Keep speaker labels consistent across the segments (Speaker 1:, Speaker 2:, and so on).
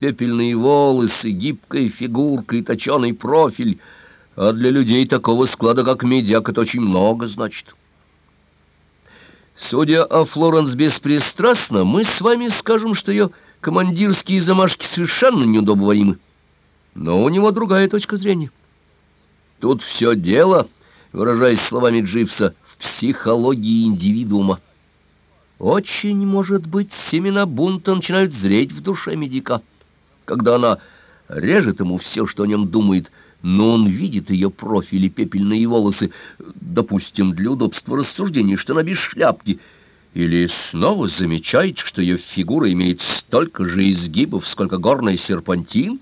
Speaker 1: Пепельные волосы, гибкая фигурка и точеный профиль. А для людей такого склада, как медяк, это очень много значит. Судя о Флоренс беспристрастно, мы с вами скажем, что ее командирские замашки совершенно неудобоваримы. Но у него другая точка зрения. Тут все дело, выражаясь словами Дживса, в психологии индивидуума. Очень, может быть, семена бунта начинают зреть в душе медика когда она режет ему все, что о нем думает, но он видит ее профиль и пепельные волосы, допустим, для удобства рассуждений, что она без шляпки, или снова замечает, что ее фигура имеет столько же изгибов, сколько горный серпантин,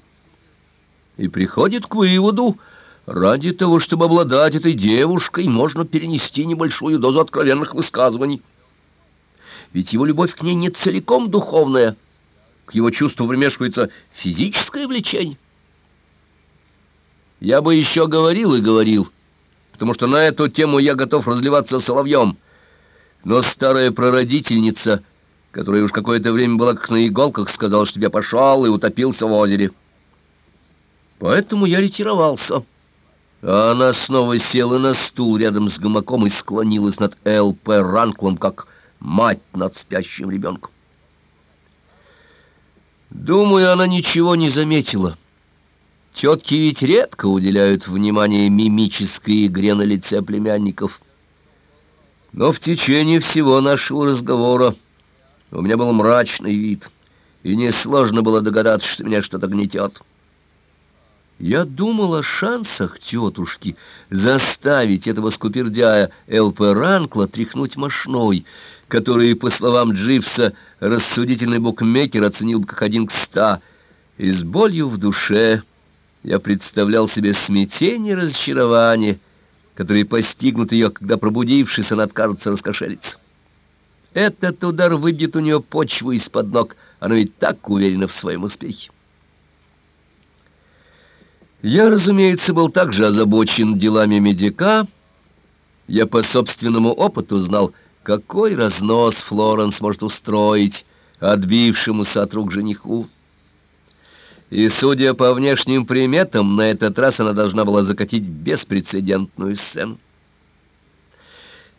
Speaker 1: и приходит к выводу, ради того, чтобы обладать этой девушкой, можно перенести небольшую дозу откровенных высказываний. Ведь его любовь к ней не целиком духовная — к его чувству примешивается физическое влечение. Я бы еще говорил и говорил, потому что на эту тему я готов разливаться соловьем. Но старая прародительница, которая уж какое-то время была как на иголках, сказала, чтобы я пошел и утопился в озере. Поэтому я ретировался. А она снова села на стул рядом с гамаком и склонилась над Л.П. Ранклом, как мать над спящим ребенком. Думаю, она ничего не заметила. Тетки ведь редко уделяют внимание мимической игре на лице племянников. Но в течение всего нашего разговора у меня был мрачный вид, и несложно было догадаться, что меня что-то гнетет. Я думал о шансах тетушки заставить этого скупердяя Л.П. Ранкла тряхнуть мошной, которые, по словам Дживса, рассудительный букмекер оценил бы как один к ста. И с болью в душе я представлял себе смятение и разочарование, которые постигнут ее, когда, пробудившись, она откажется раскошелиться. Этот удар выбьет у нее почву из-под ног, она ведь так уверена в своем успехе. Я, разумеется, был также озабочен делами медика. Я по собственному опыту знал, какой разнос Флоренс может устроить отбившемуся от рук жениху. И, судя по внешним приметам, на этот раз она должна была закатить беспрецедентную сцену.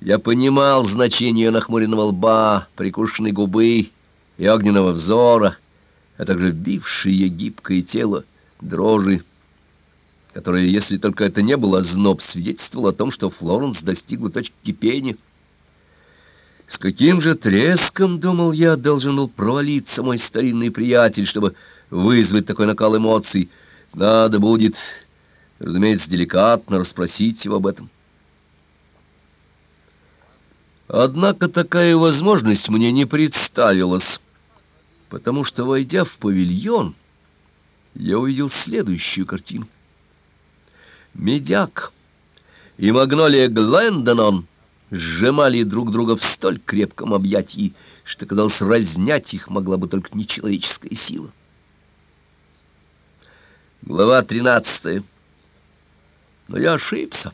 Speaker 1: Я понимал значение нахмуренного лба, прикушенной губы и огненного взора, а также бившее гибкое тело, дрожи, которая, если только это не было зноб, свидетельствовала о том, что Флоренс достигла точки кипения. С каким же треском, думал я, должен был провалиться мой старинный приятель, чтобы вызвать такой накал эмоций. Надо будет, разумеется, деликатно расспросить его об этом. Однако такая возможность мне не представилась, потому что, войдя в павильон, я увидел следующую картину медяк и магнолия Глендонон сжимали друг друга в столь крепком объятии, что, казалось, разнять их могла бы только нечеловеческая сила. Глава тринадцатая. Но я ошибся.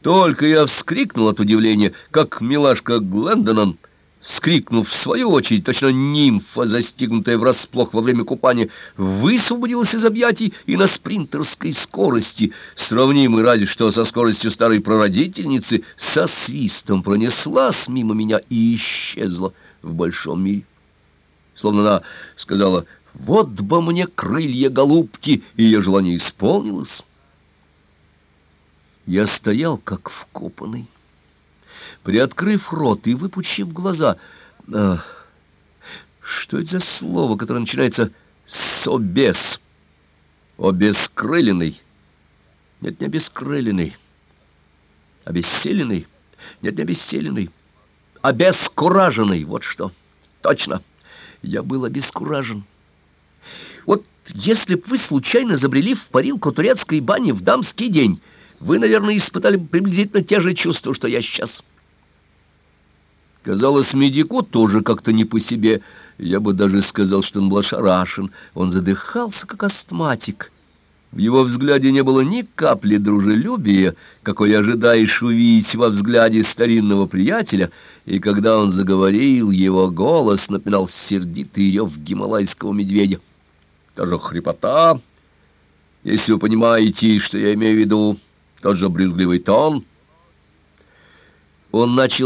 Speaker 1: Только я вскрикнул от удивления, как милашка Глендонон — Скрикнув в свою очередь, точно нимфа, застигнутая врасплох во время купания, высвободилась из объятий и на спринтерской скорости, сравнимой разве что со скоростью старой прародительницы, со свистом пронеслась мимо меня и исчезла в большом мире. Словно она сказала «Вот бы мне крылья голубки!» и ее желание исполнилось. Я стоял как вкопанный приоткрыв рот и выпучив глаза. Ах, что это за слово, которое начинается с «обес»? Обескрыленный. Нет, не обескрыленный. Обессиленный. Нет, не обессиленный. Обескураженный. Вот что. Точно. Я был обескуражен. Вот если б вы случайно забрели в парилку турецкой бани в дамский день, вы, наверное, испытали приблизительно те же чувства, что я сейчас. Казалось, медику тоже как-то не по себе. Я бы даже сказал, что он был ошарашен. Он задыхался, как астматик. В его взгляде не было ни капли дружелюбия, какой ожидаешь увидеть во взгляде старинного приятеля, и когда он заговорил, его голос напоминал сердитый рев гималайского медведя. та же хрипота, если вы понимаете, что я имею в виду, тот же брюзгливый тон. Он начал